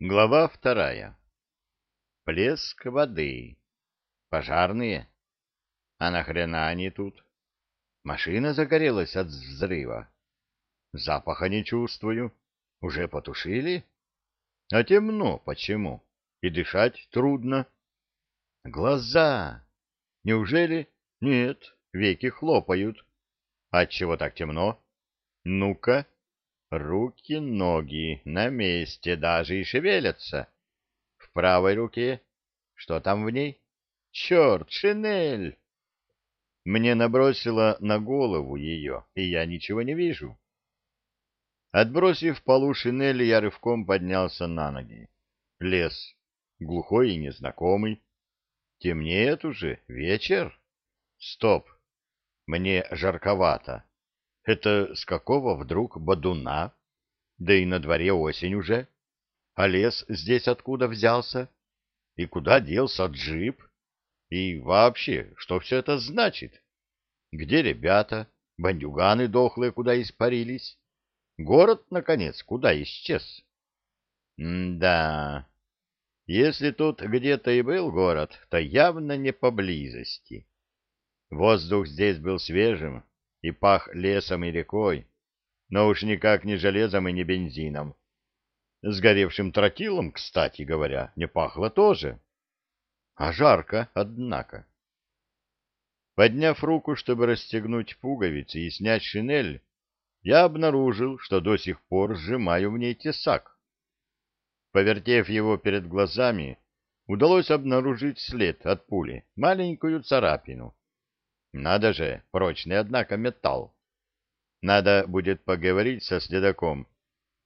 Глава вторая. Плеск воды. Пожарные. А нахрена они тут? Машина загорелась от взрыва. Запаха не чувствую. Уже потушили? А темно почему? И дышать трудно. Глаза. Неужели? Нет, веки хлопают. Отчего так темно? Ну-ка. Руки, ноги на месте даже и шевелятся. В правой руке... Что там в ней? Черт, шинель! Мне набросило на голову ее, и я ничего не вижу. Отбросив полу шинели, я рывком поднялся на ноги. Лес. Глухой и незнакомый. Темнеет уже. Вечер? Стоп. Мне жарковато. Это с какого вдруг бодуна? Да и на дворе осень уже. А лес здесь откуда взялся? И куда делся джип? И вообще, что все это значит? Где ребята? Бандюганы дохлые куда испарились? Город, наконец, куда исчез? М-да. Если тут где-то и был город, то явно не поблизости. Воздух здесь был свежим, и пах лесом и рекой, но уж никак не железом и не бензином. Сгоревшим тротилом, кстати говоря, не пахло тоже. А жарко, однако. Подняв руку, чтобы расстегнуть пуговицы и снять шинель, я обнаружил, что до сих пор сжимаю в ней тесак. Повертев его перед глазами, удалось обнаружить след от пули, маленькую царапину. Надо же, прочный, однако, металл. Надо будет поговорить со следаком.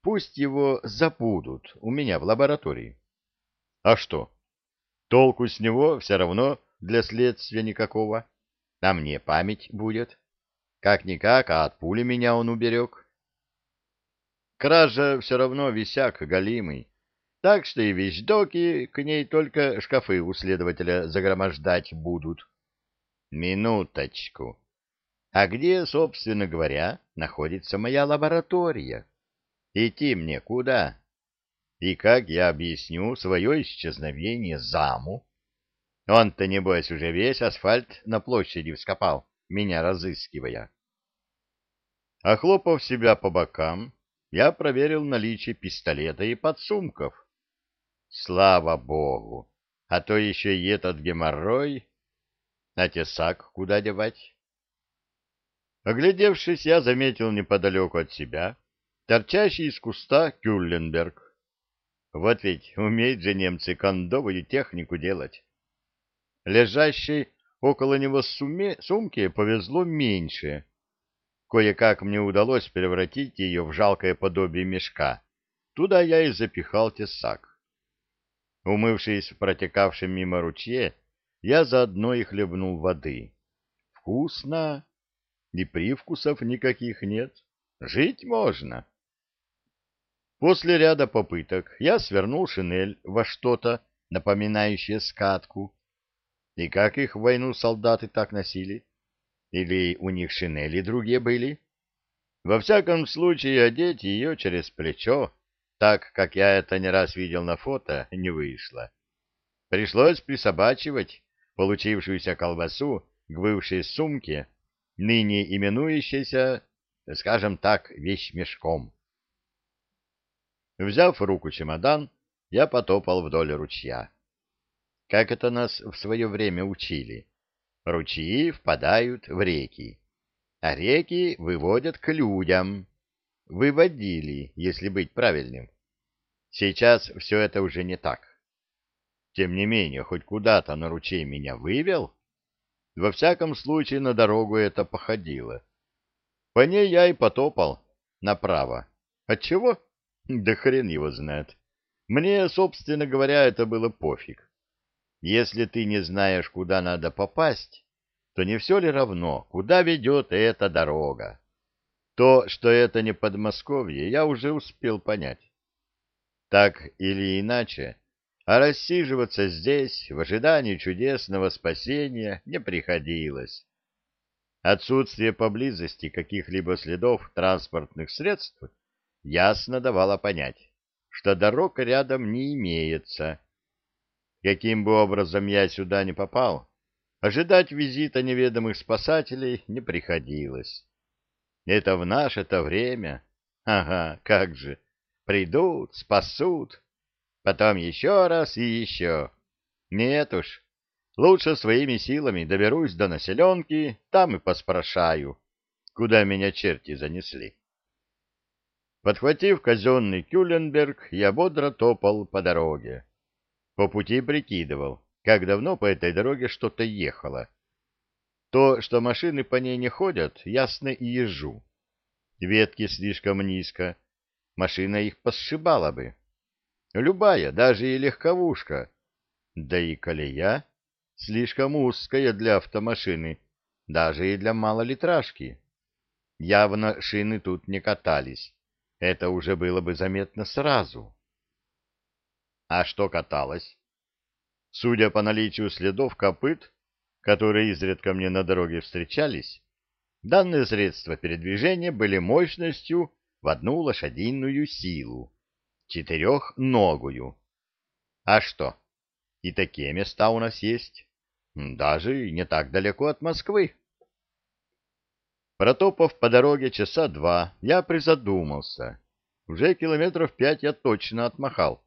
Пусть его забудут у меня в лаборатории. А что? Толку с него все равно для следствия никакого. А мне память будет. Как-никак, а от пули меня он уберег. Кража все равно висяк голимый. Так что и вещдоки к ней только шкафы у следователя загромождать будут. Минуточку. А где, собственно говоря, находится моя лаборатория? Идти мне куда? И как я объясню свое исчезновение заму? Он-то, небось, уже весь асфальт на площади вскопал, меня разыскивая. Охлопав себя по бокам, я проверил наличие пистолета и подсумков. Слава богу! А то еще и этот геморрой а тесак куда девать? Оглядевшись, я заметил неподалеку от себя торчащий из куста Кюлленберг. Вот ведь умеют же немцы кондовую технику делать. Лежащей около него сумме, сумке повезло меньше. Кое-как мне удалось превратить ее в жалкое подобие мешка. Туда я и запихал тесак. Умывшись в протекавшем мимо ручье, я заодно и хлебнул воды. Вкусно, и привкусов никаких нет. Жить можно. После ряда попыток я свернул шинель во что-то, напоминающее скатку. И как их в войну солдаты так носили? Или у них шинели другие были? Во всяком случае, одеть ее через плечо, так как я это не раз видел на фото, не вышло. Пришлось присобачивать получившуюся колбасу к бывшей сумке, ныне именующейся, скажем так, вещмешком. Взяв в руку чемодан, я потопал вдоль ручья. Как это нас в свое время учили? Ручьи впадают в реки, а реки выводят к людям. Выводили, если быть правильным. Сейчас все это уже не так. Тем не менее, хоть куда-то на ручей меня вывел. Во всяком случае, на дорогу это походило. По ней я и потопал направо. Отчего? Да хрен его знает. Мне, собственно говоря, это было пофиг. Если ты не знаешь, куда надо попасть, то не все ли равно, куда ведет эта дорога? То, что это не Подмосковье, я уже успел понять. Так или иначе, а рассиживаться здесь в ожидании чудесного спасения не приходилось. Отсутствие поблизости каких-либо следов транспортных средств ясно давало понять, что дорог рядом не имеется. Каким бы образом я сюда не попал, ожидать визита неведомых спасателей не приходилось. Это в наше-то время. Ага, как же. Придут, спасут, потом еще раз и еще. Нет уж, лучше своими силами доберусь до населенки, там и поспрашаю, куда меня черти занесли. Подхватив казенный Кюленберг, я бодро топал по дороге. По пути прикидывал, как давно по этой дороге что-то ехало. То, что машины по ней не ходят, ясно и езжу. Ветки слишком низко, машина их посшибала бы. Любая, даже и легковушка. Да и колея слишком узкая для автомашины, даже и для малолитражки. Явно шины тут не катались. Это уже было бы заметно сразу. А что каталось? Судя по наличию следов копыт, которые изредка мне на дороге встречались, данные средства передвижения были мощностью в одну лошадиную силу, четырехногую. А что? И такие места у нас есть, даже не так далеко от Москвы. Протопав по дороге часа два, я призадумался. Уже километров пять я точно отмахал.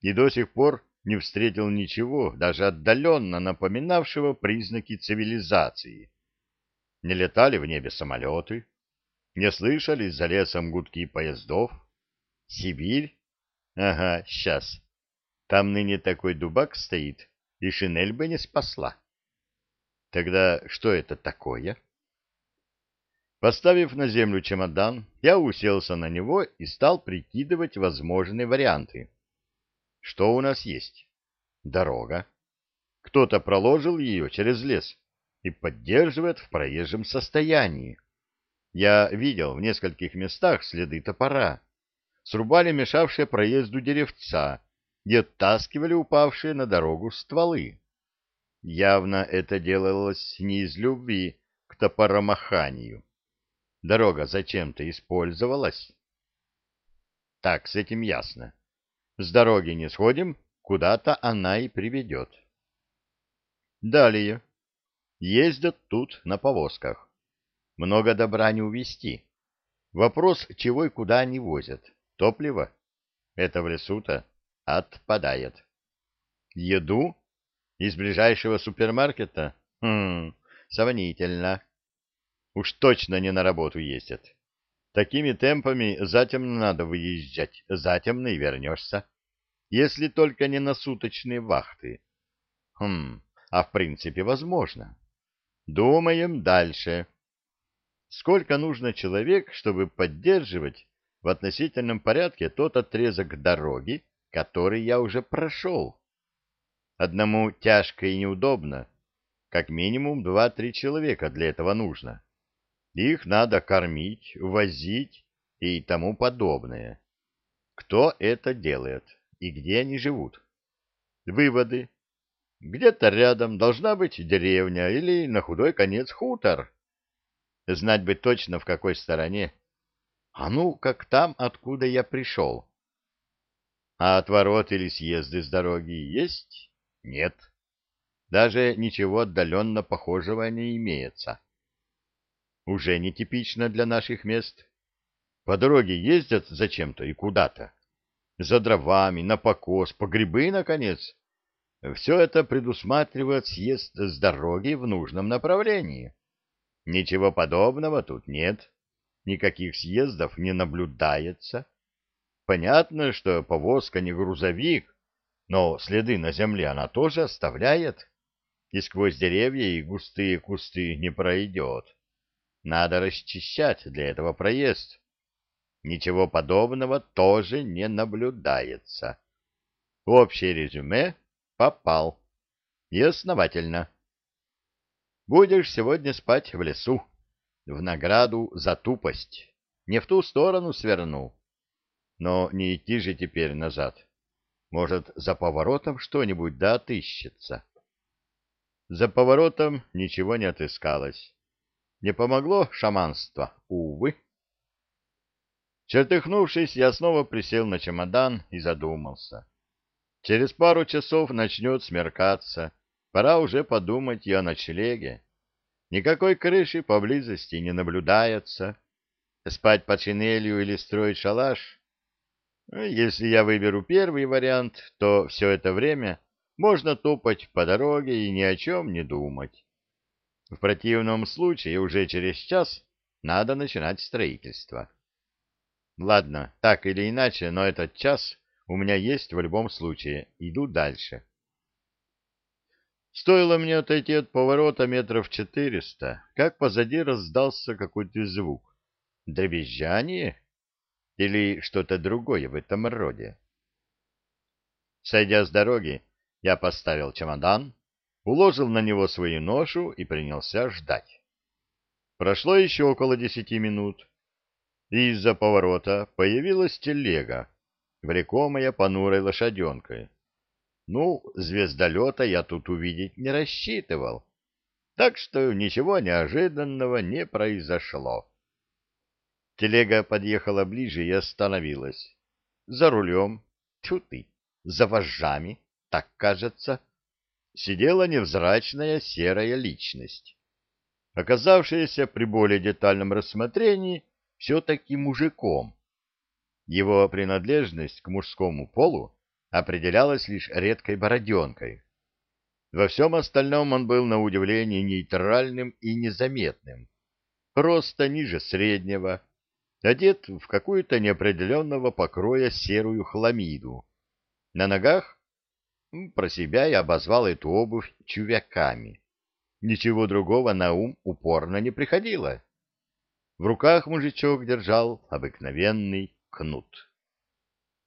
И до сих пор не встретил ничего, даже отдаленно напоминавшего признаки цивилизации. Не летали в небе самолеты, не слышались за лесом гудки поездов. Сибирь? Ага, сейчас. Там ныне такой дубак стоит, и шинель бы не спасла. Тогда что это такое? Поставив на землю чемодан, я уселся на него и стал прикидывать возможные варианты. Что у нас есть? Дорога. Кто-то проложил ее через лес и поддерживает в проезжем состоянии. Я видел в нескольких местах следы топора. Срубали мешавшие проезду деревца и оттаскивали упавшие на дорогу стволы. Явно это делалось не из любви к топоромаханию. Дорога зачем-то использовалась. Так, с этим ясно. С дороги не сходим, куда-то она и приведет. Далее. Ездят тут на повозках много добра не увезти. Вопрос, чего и куда они возят. Топливо? Это в лесу-то отпадает. Еду? Из ближайшего супермаркета? Хм, сомнительно. Уж точно не на работу ездят. Такими темпами затем надо выезжать, затем и вернешься. Если только не на суточные вахты. Хм, а в принципе возможно. Думаем дальше. Сколько нужно человек, чтобы поддерживать в относительном порядке тот отрезок дороги, который я уже прошел? Одному тяжко и неудобно. Как минимум два-три человека для этого нужно. Их надо кормить, возить и тому подобное. Кто это делает и где они живут? Выводы. Где-то рядом должна быть деревня или, на худой конец, хутор. Знать бы точно, в какой стороне. А ну, как там, откуда я пришел. А отворот или съезды с дороги есть? Нет. Даже ничего отдаленно похожего не имеется. Уже нетипично для наших мест. По дороге ездят зачем-то и куда-то. За дровами, на покос, по грибы, наконец. Все это предусматривает съезд с дороги в нужном направлении. Ничего подобного тут нет. Никаких съездов не наблюдается. Понятно, что повозка не грузовик, но следы на земле она тоже оставляет. И сквозь деревья и густые кусты не пройдет. Надо расчищать для этого проезд. Ничего подобного тоже не наблюдается. Общее резюме попал. И основательно. Будешь сегодня спать в лесу, в награду за тупость. Не в ту сторону свернул. Но не идти же теперь назад. Может, за поворотом что-нибудь да отыщется. За поворотом ничего не от отыскалось. Не помогло шаманство, увы. Чертыхнувшись, я снова присел на чемодан и задумался. Через пару часов начнет смеркаться, пора уже подумать и о ночлеге. Никакой крыши поблизости не наблюдается. Спать под шинелью или строить шалаш? Ну, если я выберу первый вариант, то все это время можно топать по дороге и ни о чем не думать. В противном случае уже через час надо начинать строительство. Ладно, так или иначе, но этот час у меня есть в любом случае. Иду дальше. Стоило мне отойти от поворота метров четыреста, как позади раздался какой-то звук. Дребезжание? Или что-то другое в этом роде? Сойдя с дороги, я поставил чемодан, уложил на него свою ношу и принялся ждать. Прошло еще около десяти минут, и из-за поворота появилась телега, влекомая понурой лошаденкой. Ну, звездолета я тут увидеть не рассчитывал, так что ничего неожиданного не произошло. Телега подъехала ближе и остановилась. За рулем, тьфу за вожжами, так кажется, сидела невзрачная серая личность, оказавшаяся при более детальном рассмотрении все-таки мужиком. Его принадлежность к мужскому полу определялась лишь редкой бороденкой. Во всем остальном он был на удивление нейтральным и незаметным. Роста ниже среднего, одет в какую-то неопределенного покроя серую хламиду. На ногах про себя я обозвал эту обувь чувяками. Ничего другого на ум упорно не приходило. В руках мужичок держал обыкновенный кнут.